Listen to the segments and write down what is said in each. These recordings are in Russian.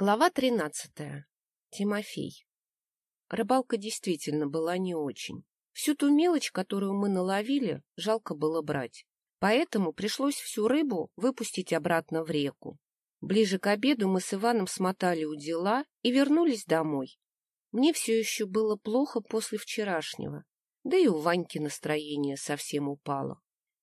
Глава тринадцатая. Тимофей. Рыбалка действительно была не очень. Всю ту мелочь, которую мы наловили, жалко было брать. Поэтому пришлось всю рыбу выпустить обратно в реку. Ближе к обеду мы с Иваном смотали у дела и вернулись домой. Мне все еще было плохо после вчерашнего, да и у Ваньки настроение совсем упало.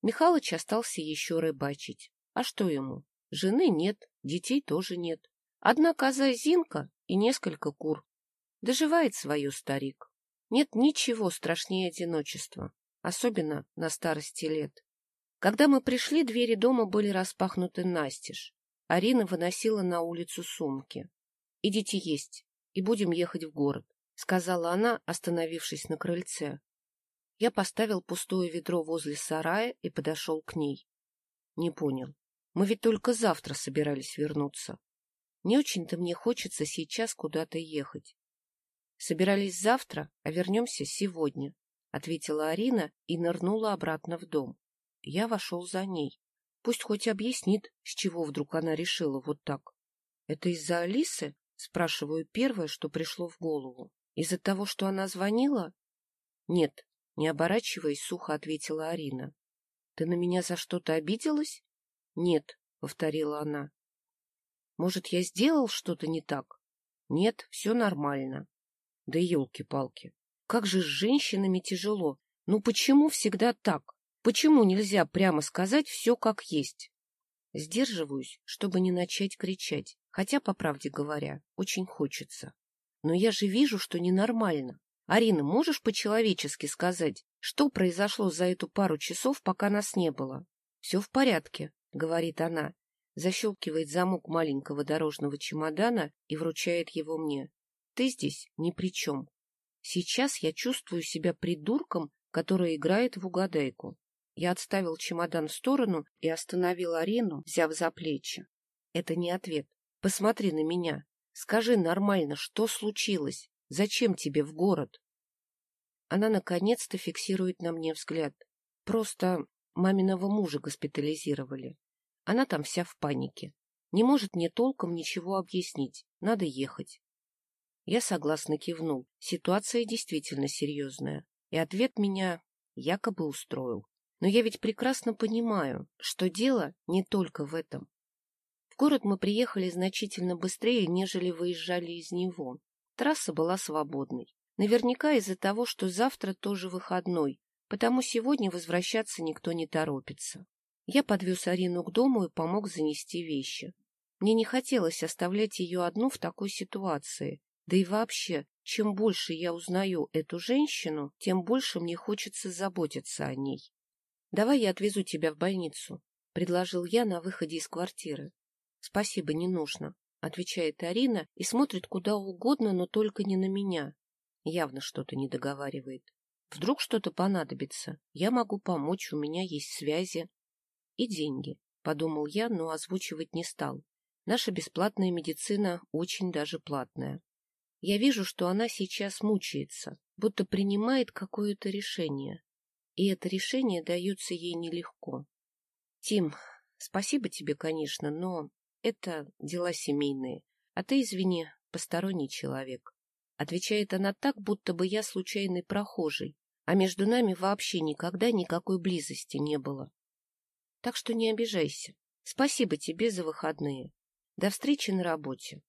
Михалыч остался еще рыбачить. А что ему? Жены нет, детей тоже нет. Одна коза Зинка и несколько кур. Доживает свое старик. Нет ничего страшнее одиночества, особенно на старости лет. Когда мы пришли, двери дома были распахнуты настежь. Арина выносила на улицу сумки. — Идите есть, и будем ехать в город, — сказала она, остановившись на крыльце. Я поставил пустое ведро возле сарая и подошел к ней. Не понял. Мы ведь только завтра собирались вернуться. Не очень-то мне хочется сейчас куда-то ехать. Собирались завтра, а вернемся сегодня, — ответила Арина и нырнула обратно в дом. Я вошел за ней. Пусть хоть объяснит, с чего вдруг она решила вот так. — Это из-за Алисы? — спрашиваю первое, что пришло в голову. — Из-за того, что она звонила? — Нет, не оборачиваясь, сухо ответила Арина. — Ты на меня за что-то обиделась? — Нет, — повторила она. Может, я сделал что-то не так? Нет, все нормально. Да елки-палки. Как же с женщинами тяжело. Ну почему всегда так? Почему нельзя прямо сказать все как есть? Сдерживаюсь, чтобы не начать кричать, хотя, по правде говоря, очень хочется. Но я же вижу, что ненормально. Арина, можешь по-человечески сказать, что произошло за эту пару часов, пока нас не было? — Все в порядке, — говорит она, защелкивает замок маленького дорожного чемодана и вручает его мне. Ты здесь ни при чем. Сейчас я чувствую себя придурком, который играет в угадайку. Я отставил чемодан в сторону и остановил Арину, взяв за плечи. Это не ответ. Посмотри на меня. Скажи нормально, что случилось? Зачем тебе в город? Она наконец-то фиксирует на мне взгляд. Просто маминого мужа госпитализировали. Она там вся в панике. Не может мне толком ничего объяснить. Надо ехать. Я согласно кивнул. Ситуация действительно серьезная. И ответ меня якобы устроил. Но я ведь прекрасно понимаю, что дело не только в этом. В город мы приехали значительно быстрее, нежели выезжали из него. Трасса была свободной. Наверняка из-за того, что завтра тоже выходной, потому сегодня возвращаться никто не торопится. Я подвез Арину к дому и помог занести вещи. Мне не хотелось оставлять ее одну в такой ситуации. Да и вообще, чем больше я узнаю эту женщину, тем больше мне хочется заботиться о ней. — Давай я отвезу тебя в больницу, — предложил я на выходе из квартиры. — Спасибо, не нужно, — отвечает Арина и смотрит куда угодно, но только не на меня. Явно что-то не договаривает. Вдруг что-то понадобится. Я могу помочь, у меня есть связи и деньги, — подумал я, но озвучивать не стал. Наша бесплатная медицина очень даже платная. Я вижу, что она сейчас мучается, будто принимает какое-то решение. И это решение дается ей нелегко. Тим, спасибо тебе, конечно, но это дела семейные. А ты, извини, посторонний человек. Отвечает она так, будто бы я случайный прохожий, а между нами вообще никогда никакой близости не было. Так что не обижайся. Спасибо тебе за выходные. До встречи на работе.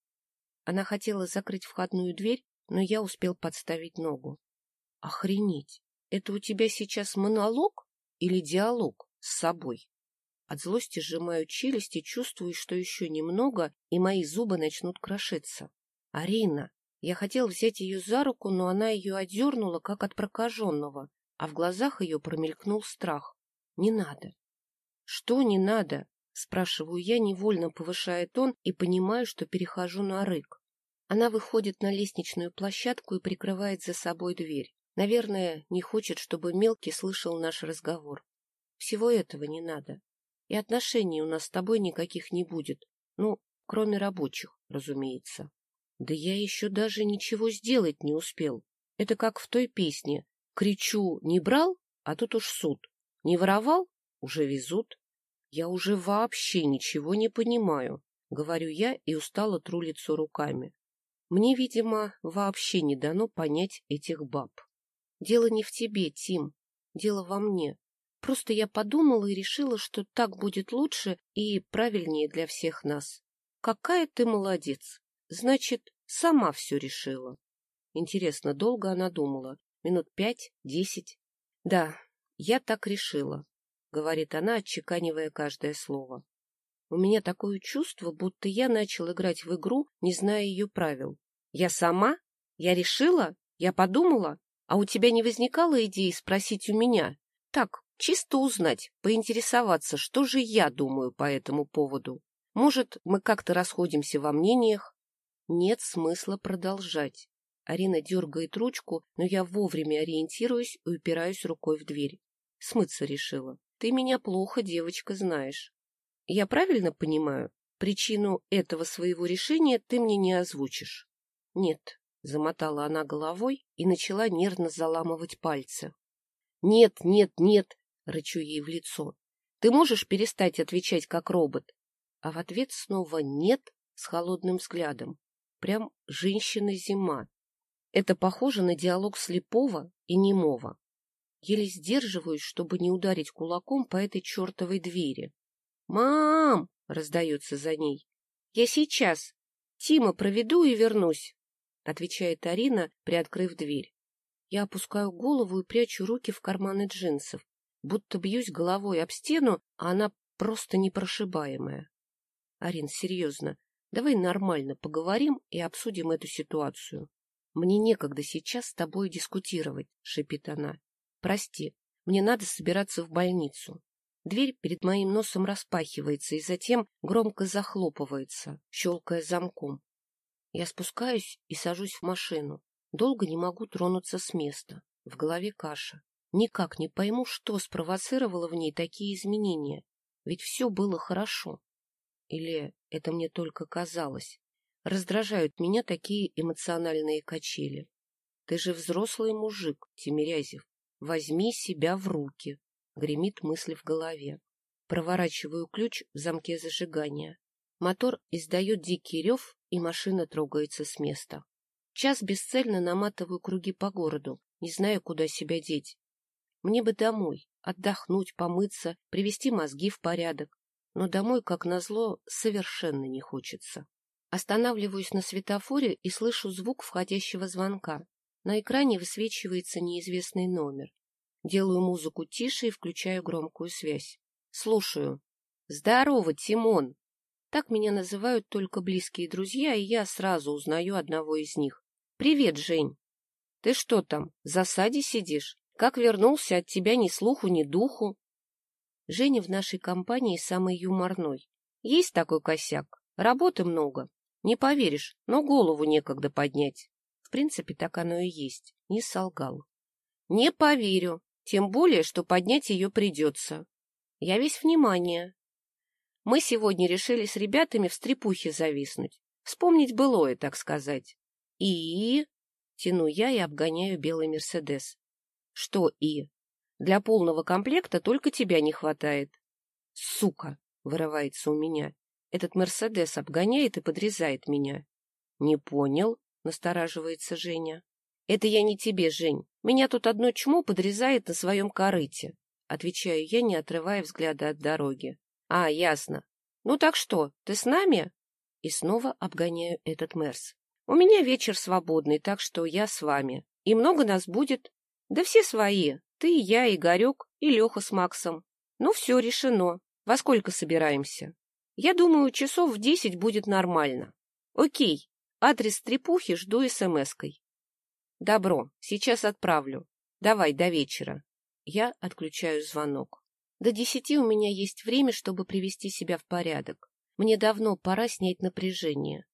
Она хотела закрыть входную дверь, но я успел подставить ногу. Охренеть! Это у тебя сейчас монолог или диалог с собой? От злости сжимаю челюсти, чувствую, что еще немного, и мои зубы начнут крошиться. Арина! Я хотел взять ее за руку, но она ее одернула, как от прокаженного, а в глазах ее промелькнул страх. Не надо. Что не надо? Спрашиваю я, невольно повышая тон и понимаю, что перехожу на рык. Она выходит на лестничную площадку и прикрывает за собой дверь. Наверное, не хочет, чтобы мелкий слышал наш разговор. Всего этого не надо. И отношений у нас с тобой никаких не будет. Ну, кроме рабочих, разумеется. Да я еще даже ничего сделать не успел. Это как в той песне. Кричу, не брал, а тут уж суд. Не воровал, уже везут. Я уже вообще ничего не понимаю. — говорю я и устало тру лицо руками. Мне, видимо, вообще не дано понять этих баб. Дело не в тебе, Тим, дело во мне. Просто я подумала и решила, что так будет лучше и правильнее для всех нас. Какая ты молодец! Значит, сама все решила. Интересно, долго она думала? Минут пять, десять? Да, я так решила, — говорит она, отчеканивая каждое слово. У меня такое чувство, будто я начал играть в игру, не зная ее правил. Я сама? Я решила? Я подумала? А у тебя не возникало идеи спросить у меня? Так, чисто узнать, поинтересоваться, что же я думаю по этому поводу. Может, мы как-то расходимся во мнениях? Нет смысла продолжать. Арина дергает ручку, но я вовремя ориентируюсь и упираюсь рукой в дверь. Смыться решила. Ты меня плохо, девочка, знаешь. Я правильно понимаю? Причину этого своего решения ты мне не озвучишь. Нет, замотала она головой и начала нервно заламывать пальцы. Нет, нет, нет, рычу ей в лицо. Ты можешь перестать отвечать как робот? А в ответ снова нет с холодным взглядом. Прям женщина-зима. Это похоже на диалог слепого и немого. Еле сдерживаюсь, чтобы не ударить кулаком по этой чертовой двери. «Мам!» — раздается за ней. «Я сейчас. Тима проведу и вернусь», — отвечает Арина, приоткрыв дверь. Я опускаю голову и прячу руки в карманы джинсов, будто бьюсь головой об стену, а она просто непрошибаемая. Арин, серьезно, давай нормально поговорим и обсудим эту ситуацию. Мне некогда сейчас с тобой дискутировать, — шипит она. Прости, мне надо собираться в больницу. Дверь перед моим носом распахивается и затем громко захлопывается, щелкая замком. Я спускаюсь и сажусь в машину. Долго не могу тронуться с места. В голове каша. Никак не пойму, что спровоцировало в ней такие изменения. Ведь все было хорошо. Или это мне только казалось? Раздражают меня такие эмоциональные качели. Ты же взрослый мужик, Тимирязев. Возьми себя в руки. Гремит мысль в голове. Проворачиваю ключ в замке зажигания. Мотор издает дикий рев, и машина трогается с места. Час бесцельно наматываю круги по городу, не знаю, куда себя деть. Мне бы домой, отдохнуть, помыться, привести мозги в порядок. Но домой, как назло, совершенно не хочется. Останавливаюсь на светофоре и слышу звук входящего звонка. На экране высвечивается неизвестный номер. Делаю музыку тише и включаю громкую связь. Слушаю. «Здорово, Тимон!» Так меня называют только близкие друзья, и я сразу узнаю одного из них. «Привет, Жень!» «Ты что там, в засаде сидишь? Как вернулся, от тебя ни слуху, ни духу?» Женя в нашей компании самый юморной. Есть такой косяк. Работы много. Не поверишь, но голову некогда поднять. В принципе, так оно и есть. Не солгал. Не поверю. Тем более, что поднять ее придется. Я весь внимание. Мы сегодня решили с ребятами в стрепухе зависнуть. Вспомнить былое, так сказать. И... Тяну я и обгоняю белый Мерседес. Что и? Для полного комплекта только тебя не хватает. Сука! Вырывается у меня. Этот Мерседес обгоняет и подрезает меня. Не понял, настораживается Женя. Это я не тебе, Жень. Меня тут одно чмо подрезает на своем корыте. Отвечаю я, не отрывая взгляда от дороги. А, ясно. Ну так что, ты с нами? И снова обгоняю этот Мерс. У меня вечер свободный, так что я с вами. И много нас будет. Да все свои. Ты, я, Игорек и Леха с Максом. Ну все, решено. Во сколько собираемся? Я думаю, часов в десять будет нормально. Окей. Адрес трепухи жду смс-кой. Добро, сейчас отправлю. Давай, до вечера. Я отключаю звонок. До десяти у меня есть время, чтобы привести себя в порядок. Мне давно пора снять напряжение.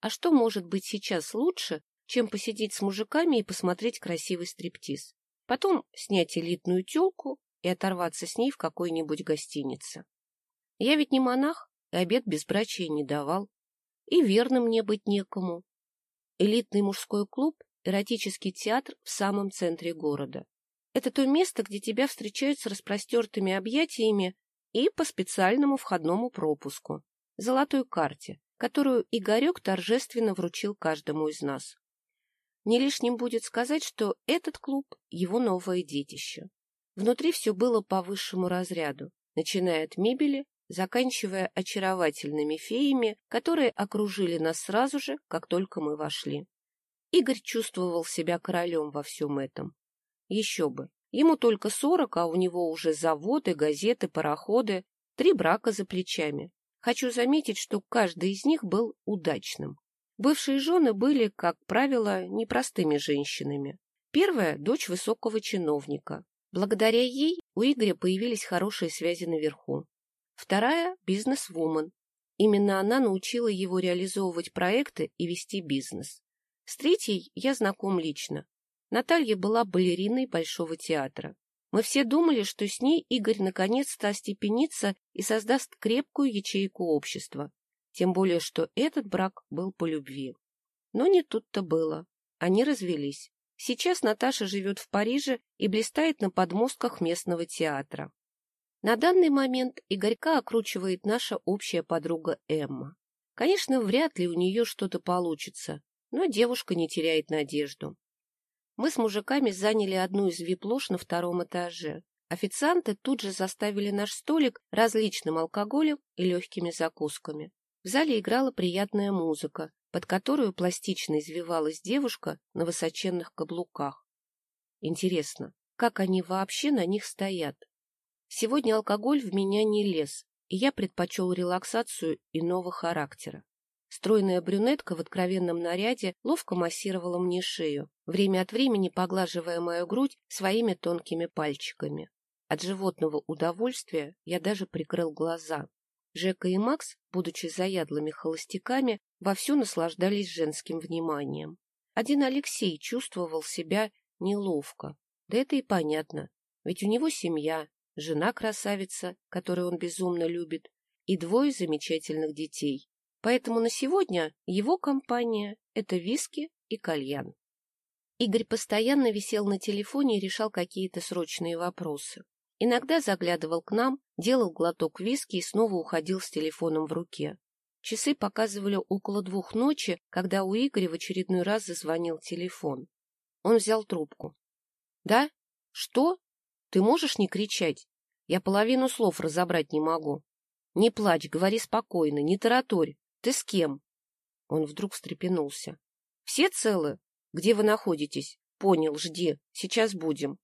А что может быть сейчас лучше, чем посидеть с мужиками и посмотреть красивый стриптиз? Потом снять элитную тёлку и оторваться с ней в какой-нибудь гостинице. Я ведь не монах, и обед безбрачия не давал. И верно мне быть некому. Элитный мужской клуб эротический театр в самом центре города. Это то место, где тебя встречают с распростертыми объятиями и по специальному входному пропуску. золотой карте, которую Игорек торжественно вручил каждому из нас. Не лишним будет сказать, что этот клуб — его новое детище. Внутри все было по высшему разряду, начиная от мебели, заканчивая очаровательными феями, которые окружили нас сразу же, как только мы вошли. Игорь чувствовал себя королем во всем этом. Еще бы, ему только сорок, а у него уже заводы, газеты, пароходы, три брака за плечами. Хочу заметить, что каждый из них был удачным. Бывшие жены были, как правило, непростыми женщинами. Первая – дочь высокого чиновника. Благодаря ей у Игоря появились хорошие связи наверху. Вторая – бизнес-вумен. Именно она научила его реализовывать проекты и вести бизнес. С третьей я знаком лично. Наталья была балериной Большого театра. Мы все думали, что с ней Игорь наконец-то остепенится и создаст крепкую ячейку общества. Тем более, что этот брак был по любви. Но не тут-то было. Они развелись. Сейчас Наташа живет в Париже и блистает на подмостках местного театра. На данный момент Игорька окручивает наша общая подруга Эмма. Конечно, вряд ли у нее что-то получится, но девушка не теряет надежду. Мы с мужиками заняли одну из вип-лож на втором этаже. Официанты тут же заставили наш столик различным алкоголем и легкими закусками. В зале играла приятная музыка, под которую пластично извивалась девушка на высоченных каблуках. Интересно, как они вообще на них стоят? Сегодня алкоголь в меня не лез, и я предпочел релаксацию иного характера. Стройная брюнетка в откровенном наряде ловко массировала мне шею, время от времени поглаживая мою грудь своими тонкими пальчиками. От животного удовольствия я даже прикрыл глаза. Жека и Макс, будучи заядлыми холостяками, вовсю наслаждались женским вниманием. Один Алексей чувствовал себя неловко. Да это и понятно, ведь у него семья, жена красавица, которую он безумно любит, и двое замечательных детей. Поэтому на сегодня его компания — это виски и кальян. Игорь постоянно висел на телефоне и решал какие-то срочные вопросы. Иногда заглядывал к нам, делал глоток виски и снова уходил с телефоном в руке. Часы показывали около двух ночи, когда у Игоря в очередной раз зазвонил телефон. Он взял трубку. — Да? Что? Ты можешь не кричать? Я половину слов разобрать не могу. Не плачь, говори спокойно, не тараторь. Ты с кем? Он вдруг встрепенулся. — Все целы? Где вы находитесь? Понял, жди. Сейчас будем.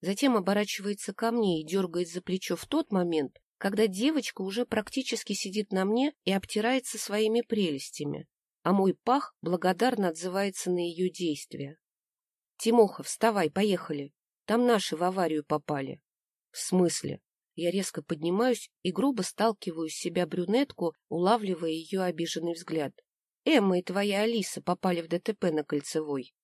Затем оборачивается ко мне и дергает за плечо в тот момент, когда девочка уже практически сидит на мне и обтирается своими прелестями, а мой пах благодарно отзывается на ее действия. — Тимоха, вставай, поехали. Там наши в аварию попали. — В смысле? Я резко поднимаюсь и грубо сталкиваю с себя брюнетку, улавливая ее обиженный взгляд. Эмма и твоя Алиса попали в ДТП на Кольцевой.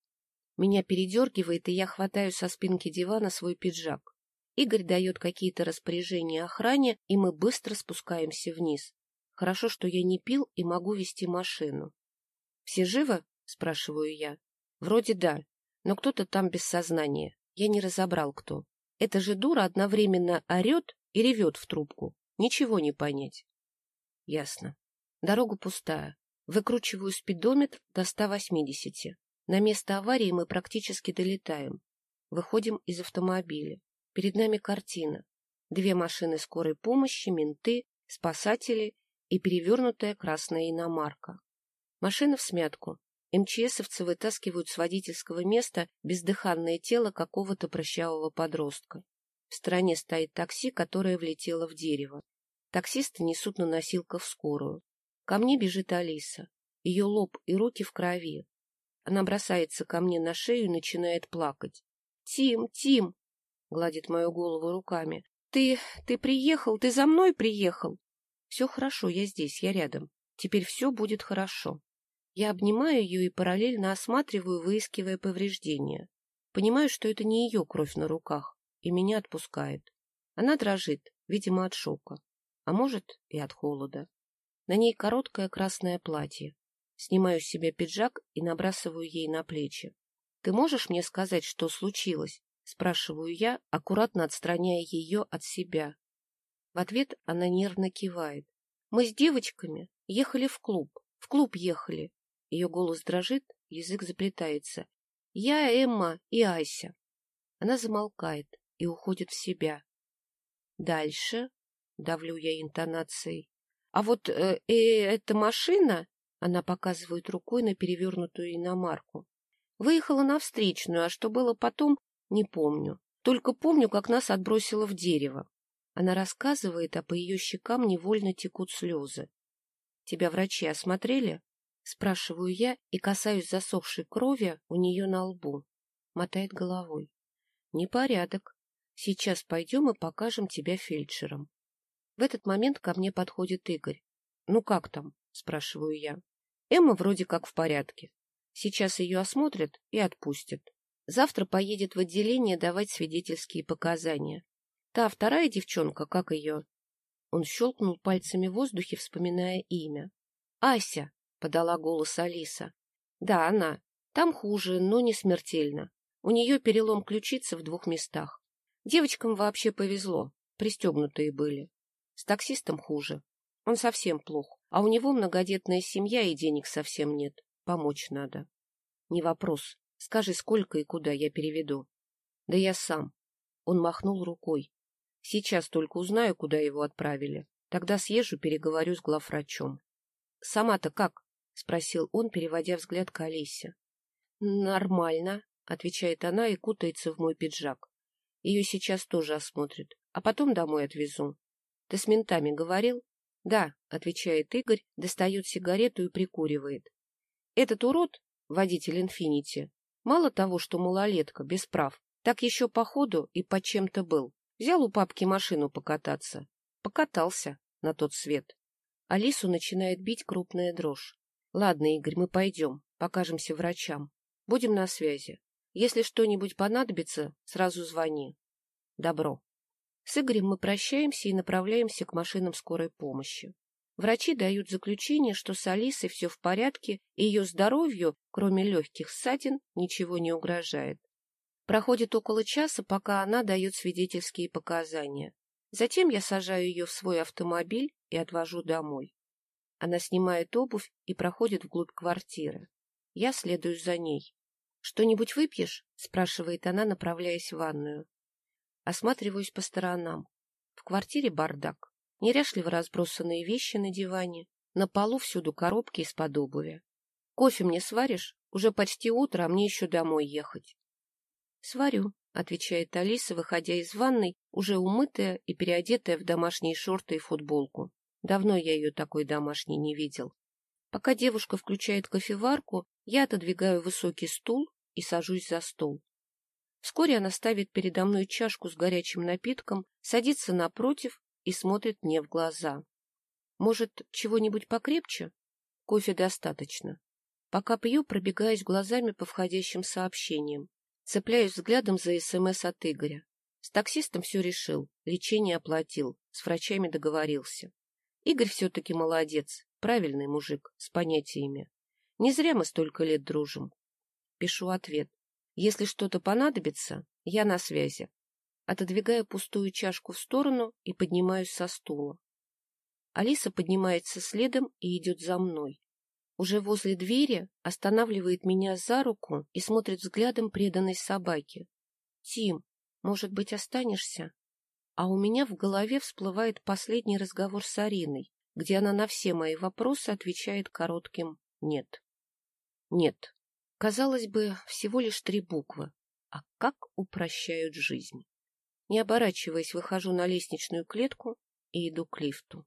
Меня передергивает, и я хватаю со спинки дивана свой пиджак. Игорь дает какие-то распоряжения охране, и мы быстро спускаемся вниз. Хорошо, что я не пил и могу вести машину. — Все живы? — спрашиваю я. — Вроде да, но кто-то там без сознания. Я не разобрал, кто. Эта же дура одновременно орет и ревет в трубку. Ничего не понять. Ясно. Дорога пустая. Выкручиваю спидометр до 180. На место аварии мы практически долетаем. Выходим из автомобиля. Перед нами картина. Две машины скорой помощи, менты, спасатели и перевернутая красная иномарка. Машина в смятку. МЧСовцы вытаскивают с водительского места бездыханное тело какого-то прыщавого подростка. В стороне стоит такси, которое влетело в дерево. Таксисты несут на носилках скорую. Ко мне бежит Алиса. Ее лоб и руки в крови. Она бросается ко мне на шею и начинает плакать. — Тим, Тим! — гладит мою голову руками. — Ты... ты приехал? Ты за мной приехал? — Все хорошо, я здесь, я рядом. Теперь все будет хорошо. Я обнимаю ее и параллельно осматриваю, выискивая повреждения. Понимаю, что это не ее кровь на руках, и меня отпускает. Она дрожит, видимо, от шока, а может и от холода. На ней короткое красное платье, Снимаю с себя пиджак и набрасываю ей на плечи. — Ты можешь мне сказать, что случилось? — спрашиваю я, аккуратно отстраняя ее от себя. В ответ она нервно кивает. — Мы с девочками Ехали в клуб. В клуб ехали. Ее голос дрожит, язык заплетается. Я, Эмма и Ася. Она замолкает и уходит в себя. Дальше, давлю я интонацией. А вот э, э, эта машина, она показывает рукой на перевернутую иномарку, выехала на встречную, а что было потом, не помню. Только помню, как нас отбросило в дерево. Она рассказывает, а по ее щекам невольно текут слезы. — Тебя врачи осмотрели? — спрашиваю я и касаюсь засохшей крови у нее на лбу. Мотает головой. — Непорядок. Сейчас пойдем и покажем тебя фельдшерам. В этот момент ко мне подходит Игорь. — Ну как там? — спрашиваю я. Эмма вроде как в порядке. Сейчас ее осмотрят и отпустят. Завтра поедет в отделение давать свидетельские показания. Та вторая девчонка, как ее? Он щелкнул пальцами в воздухе, вспоминая имя. — Ася, — подала голос Алиса. — Да, она. Там хуже, но не смертельно. У нее перелом ключицы в двух местах. Девочкам вообще повезло, пристегнутые были. С таксистом хуже. Он совсем плох, а у него многодетная семья и денег совсем нет. Помочь надо. Не вопрос. Скажи, сколько и куда я переведу. Да я сам. Он махнул рукой. Сейчас только узнаю, куда его отправили. Тогда съезжу, переговорю с главврачом. — Сама-то как? — спросил он, переводя взгляд к Алисе. — Нормально, — отвечает она и кутается в мой пиджак. Ее сейчас тоже осмотрят, а потом домой отвезу. — Ты с ментами говорил? — Да, — отвечает Игорь, достает сигарету и прикуривает. Этот урод, водитель «Инфинити», мало того, что малолетка, без прав, так еще по ходу и под чем-то был. Взял у папки машину покататься. Покатался на тот свет. Алису начинает бить крупная дрожь. Ладно, Игорь, мы пойдем, покажемся врачам. Будем на связи. Если что-нибудь понадобится, сразу звони. Добро. С Игорем мы прощаемся и направляемся к машинам скорой помощи. Врачи дают заключение, что с Алисой все в порядке, и ее здоровью, кроме легких ссадин, ничего не угрожает. Проходит около часа, пока она дает свидетельские показания. Затем я сажаю ее в свой автомобиль и отвожу домой. Она снимает обувь и проходит вглубь квартиры. Я следую за ней. «Что-нибудь выпьешь?» — спрашивает она, направляясь в ванную. Осматриваюсь по сторонам. В квартире бардак. Неряшливо разбросанные вещи на диване. На полу всюду коробки из-под обуви. «Кофе мне сваришь? Уже почти утро, а мне еще домой ехать». Сварю, — отвечает Алиса, выходя из ванной, уже умытая и переодетая в домашние шорты и футболку. Давно я ее такой домашней не видел. Пока девушка включает кофеварку, я отодвигаю высокий стул и сажусь за стол. Вскоре она ставит передо мной чашку с горячим напитком, садится напротив и смотрит мне в глаза. Может, чего-нибудь покрепче? Кофе достаточно. Пока пью, пробегаюсь глазами по входящим сообщениям. Цепляюсь взглядом за СМС от Игоря. С таксистом все решил, лечение оплатил, с врачами договорился. Игорь все-таки молодец, правильный мужик, с понятиями. Не зря мы столько лет дружим. Пишу ответ. Если что-то понадобится, я на связи. Отодвигаю пустую чашку в сторону и поднимаюсь со стула. Алиса поднимается следом и идет за мной. Уже возле двери останавливает меня за руку и смотрит взглядом преданной собаки. — Тим, может быть, останешься? А у меня в голове всплывает последний разговор с Ариной, где она на все мои вопросы отвечает коротким «нет». «Нет». Казалось бы, всего лишь три буквы. А как упрощают жизнь? Не оборачиваясь, выхожу на лестничную клетку и иду к лифту.